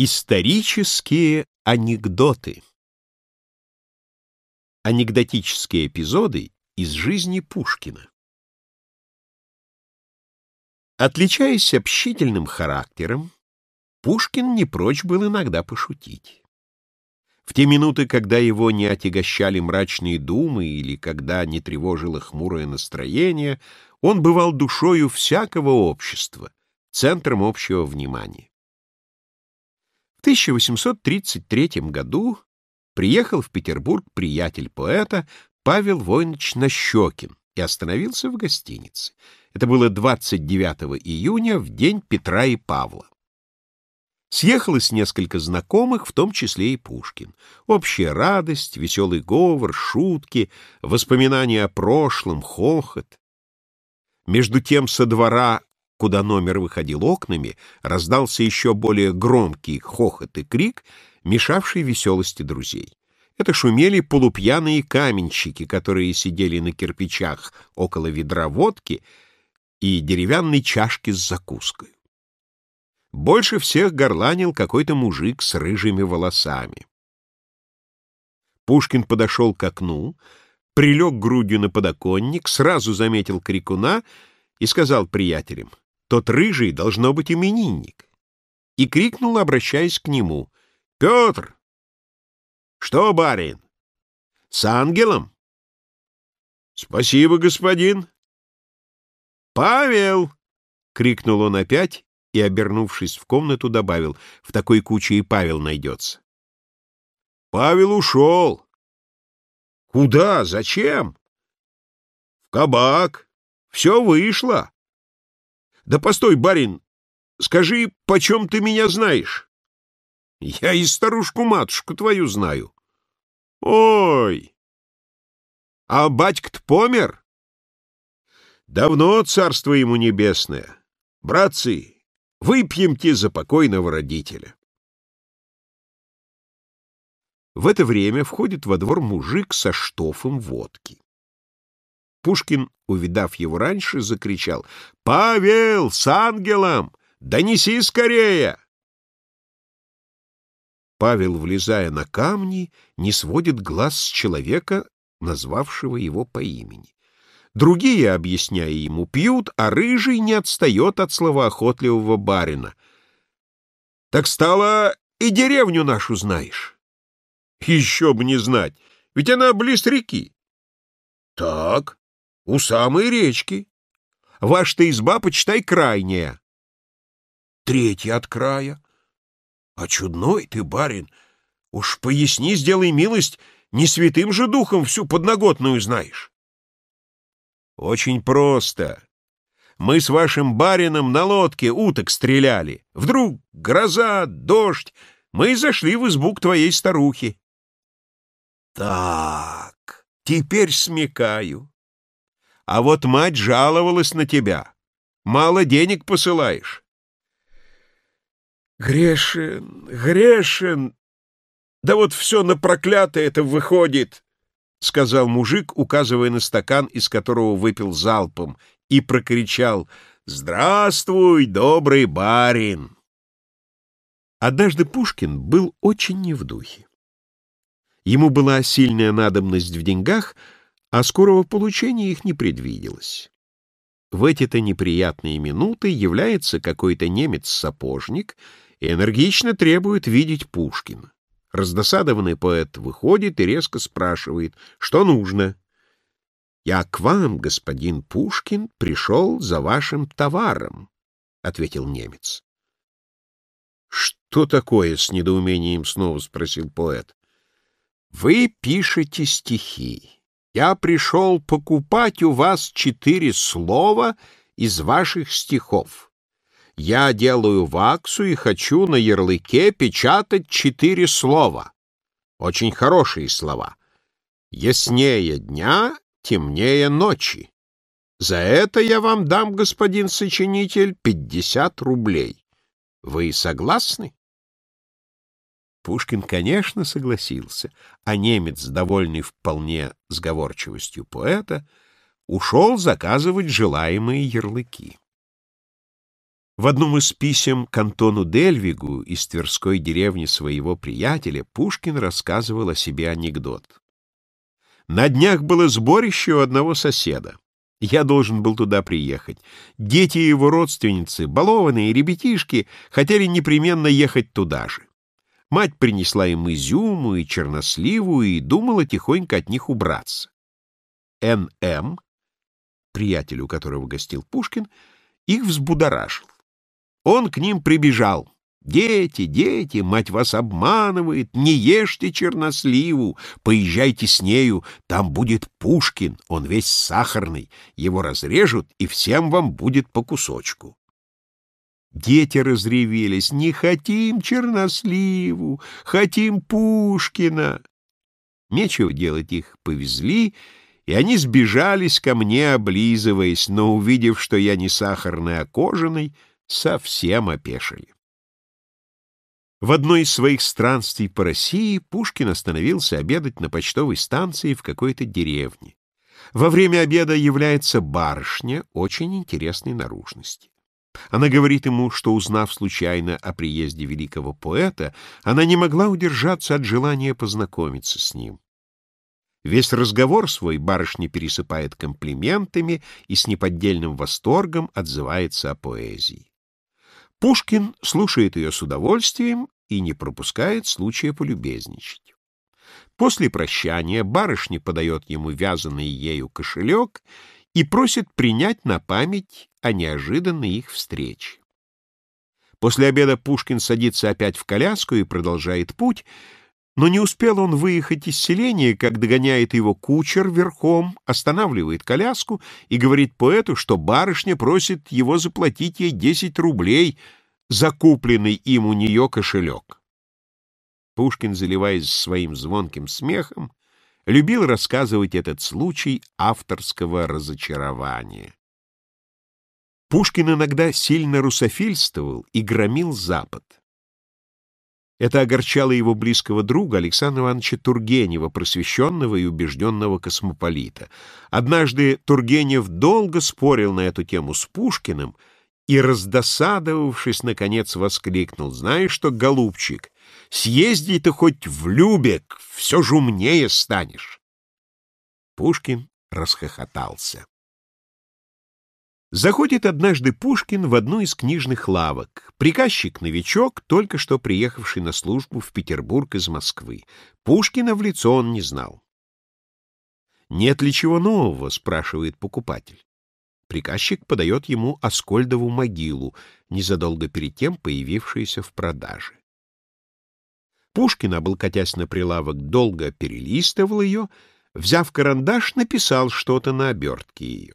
Исторические анекдоты Анекдотические эпизоды из жизни Пушкина Отличаясь общительным характером, Пушкин не прочь был иногда пошутить. В те минуты, когда его не отягощали мрачные думы или когда не тревожило хмурое настроение, он бывал душою всякого общества, центром общего внимания. В 1833 году приехал в Петербург приятель поэта Павел Войнович Нащекин и остановился в гостинице. Это было 29 июня, в день Петра и Павла. Съехалось несколько знакомых, в том числе и Пушкин. Общая радость, веселый говор, шутки, воспоминания о прошлом, хохот. Между тем со двора куда номер выходил окнами, раздался еще более громкий хохот и крик, мешавший веселости друзей. Это шумели полупьяные каменщики, которые сидели на кирпичах около ведра водки и деревянной чашки с закуской. Больше всех горланил какой-то мужик с рыжими волосами. Пушкин подошел к окну, прилег грудью на подоконник, сразу заметил крикуна и сказал приятелям, тот рыжий должно быть именинник. И крикнул, обращаясь к нему. — Петр! — Что, барин? — С ангелом? — Спасибо, господин. — Павел! — крикнул он опять и, обернувшись в комнату, добавил. — В такой куче и Павел найдется. — Павел ушел. — Куда? Зачем? — В кабак. Все вышло. Да постой, барин, скажи, почем ты меня знаешь? Я и старушку-матушку твою знаю. Ой! А батька-то помер? Давно царство ему небесное. Братцы, выпьемте за покойного родителя. В это время входит во двор мужик со штофом водки. Пушкин, увидав его раньше, закричал «Павел, с ангелом! Донеси скорее!» Павел, влезая на камни, не сводит глаз с человека, назвавшего его по имени. Другие, объясняя ему, пьют, а рыжий не отстает от словоохотливого барина. «Так стало, и деревню нашу знаешь». «Еще бы не знать, ведь она близ реки». «Так, у самой речки. Ваша-то изба, почитай, крайняя. Третья от края. А чудной ты, барин. Уж поясни, сделай милость, не святым же духом всю подноготную знаешь. Очень просто. Мы с вашим барином на лодке уток стреляли. Вдруг гроза, дождь. Мы зашли в избу к твоей старухе. Так, теперь смекаю. А вот мать жаловалась на тебя. Мало денег посылаешь. Грешен, грешен. Да вот все на проклятое это выходит, — сказал мужик, указывая на стакан, из которого выпил залпом, и прокричал «Здравствуй, добрый барин!» Однажды Пушкин был очень не в духе. Ему была сильная надобность в деньгах — а скорого получения их не предвиделось. В эти-то неприятные минуты является какой-то немец-сапожник и энергично требует видеть Пушкина. Раздосадованный поэт выходит и резко спрашивает, что нужно. «Я к вам, господин Пушкин, пришел за вашим товаром», — ответил немец. «Что такое?» — с недоумением снова спросил поэт. «Вы пишете стихи. Я пришел покупать у вас четыре слова из ваших стихов. Я делаю ваксу и хочу на ярлыке печатать четыре слова. Очень хорошие слова. Яснее дня, темнее ночи. За это я вам дам, господин сочинитель, пятьдесят рублей. Вы согласны? Пушкин, конечно, согласился, а немец, довольный вполне сговорчивостью поэта, ушел заказывать желаемые ярлыки. В одном из писем к Антону Дельвигу из Тверской деревни своего приятеля Пушкин рассказывал о себе анекдот. «На днях было сборище у одного соседа. Я должен был туда приехать. Дети его родственницы, балованные ребятишки, хотели непременно ехать туда же. Мать принесла им изюму и черносливу и думала тихонько от них убраться. Н.М., приятелю которого гостил Пушкин, их взбудоражил. Он к ним прибежал. «Дети, дети, мать вас обманывает, не ешьте черносливу, поезжайте с нею, там будет Пушкин, он весь сахарный, его разрежут, и всем вам будет по кусочку». Дети разревелись, «Не хотим черносливу, хотим Пушкина». Нечего делать их, повезли, и они сбежались ко мне, облизываясь, но, увидев, что я не сахарный, а кожаный, совсем опешили. В одной из своих странствий по России Пушкин остановился обедать на почтовой станции в какой-то деревне. Во время обеда является барышня очень интересной наружности. Она говорит ему, что, узнав случайно о приезде великого поэта, она не могла удержаться от желания познакомиться с ним. Весь разговор свой барышня пересыпает комплиментами и с неподдельным восторгом отзывается о поэзии. Пушкин слушает ее с удовольствием и не пропускает случая полюбезничать. После прощания барышня подает ему вязаный ею кошелек и просит принять на память о неожиданной их встрече. После обеда Пушкин садится опять в коляску и продолжает путь, но не успел он выехать из селения, как догоняет его кучер верхом, останавливает коляску и говорит поэту, что барышня просит его заплатить ей 10 рублей за купленный им у нее кошелек. Пушкин, заливаясь своим звонким смехом, любил рассказывать этот случай авторского разочарования. Пушкин иногда сильно русофильствовал и громил Запад. Это огорчало его близкого друга Александра Ивановича Тургенева, просвещенного и убежденного космополита. Однажды Тургенев долго спорил на эту тему с Пушкиным и, раздосадовавшись, наконец воскликнул. «Знаешь что, голубчик, съезди ты хоть в Любек, все же умнее станешь!» Пушкин расхохотался. Заходит однажды Пушкин в одну из книжных лавок. Приказчик-новичок, только что приехавший на службу в Петербург из Москвы. Пушкина в лицо он не знал. «Нет ли чего нового?» — спрашивает покупатель. Приказчик подает ему Аскольдову могилу, незадолго перед тем появившуюся в продаже. Пушкин, облокотясь на прилавок, долго перелистывал ее, взяв карандаш, написал что-то на обертке ее.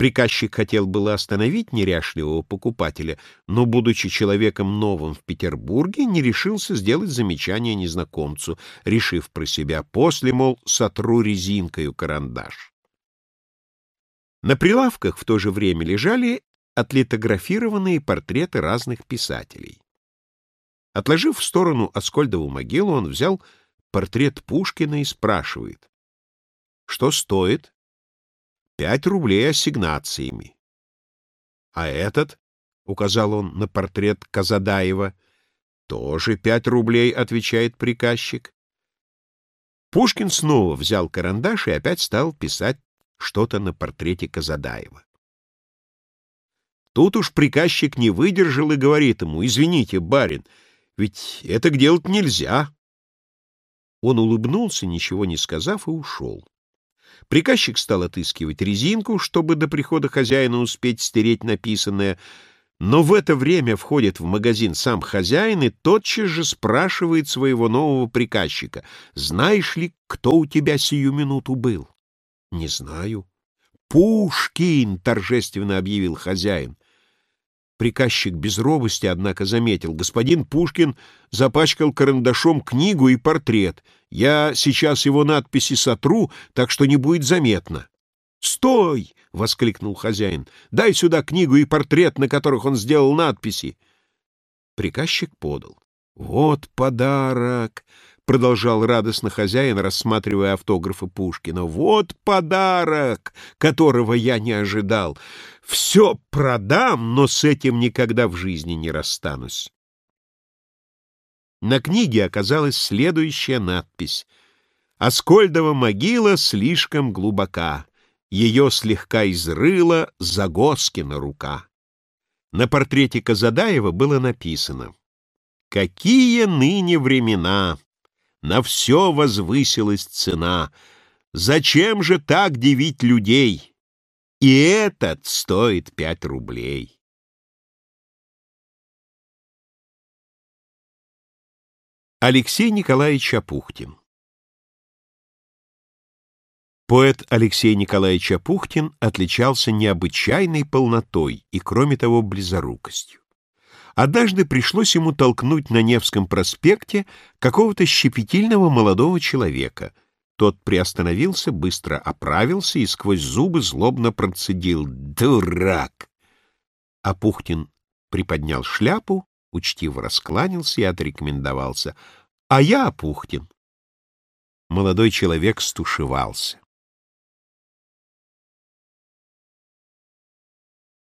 Приказчик хотел было остановить неряшливого покупателя, но, будучи человеком новым в Петербурге, не решился сделать замечание незнакомцу, решив про себя после, мол, сотру резинкою карандаш. На прилавках в то же время лежали отлитографированные портреты разных писателей. Отложив в сторону Аскольдову могилу, он взял портрет Пушкина и спрашивает, что стоит Пять рублей ассигнациями. А этот, — указал он на портрет Казадаева, — тоже пять рублей, — отвечает приказчик. Пушкин снова взял карандаш и опять стал писать что-то на портрете Казадаева. Тут уж приказчик не выдержал и говорит ему, «Извините, барин, ведь это делать нельзя». Он улыбнулся, ничего не сказав, и ушел. Приказчик стал отыскивать резинку, чтобы до прихода хозяина успеть стереть написанное, но в это время входит в магазин сам хозяин и тотчас же спрашивает своего нового приказчика, «Знаешь ли, кто у тебя сию минуту был?» «Не знаю». «Пушкин!» — торжественно объявил хозяин. Приказчик без робости, однако, заметил. Господин Пушкин запачкал карандашом книгу и портрет. Я сейчас его надписи сотру, так что не будет заметно. «Стой!» — воскликнул хозяин. «Дай сюда книгу и портрет, на которых он сделал надписи». Приказчик подал. «Вот подарок! Продолжал радостно хозяин, рассматривая автографы Пушкина. «Вот подарок, которого я не ожидал. Все продам, но с этим никогда в жизни не расстанусь». На книге оказалась следующая надпись. «Аскольдова могила слишком глубока. Ее слегка изрыла Загоскина рука». На портрете Казадаева было написано «Какие ныне времена! На все возвысилась цена. Зачем же так дивить людей? И этот стоит пять рублей». Алексей Николаевич Апухтин Поэт Алексей Николаевич Апухтин отличался необычайной полнотой и, кроме того, близорукостью. Однажды пришлось ему толкнуть на Невском проспекте какого-то щепетильного молодого человека. Тот приостановился, быстро оправился и сквозь зубы злобно процедил «Дурак!». Апухтин приподнял шляпу, учтиво раскланялся и отрекомендовался. «А я Апухтин». Молодой человек стушевался.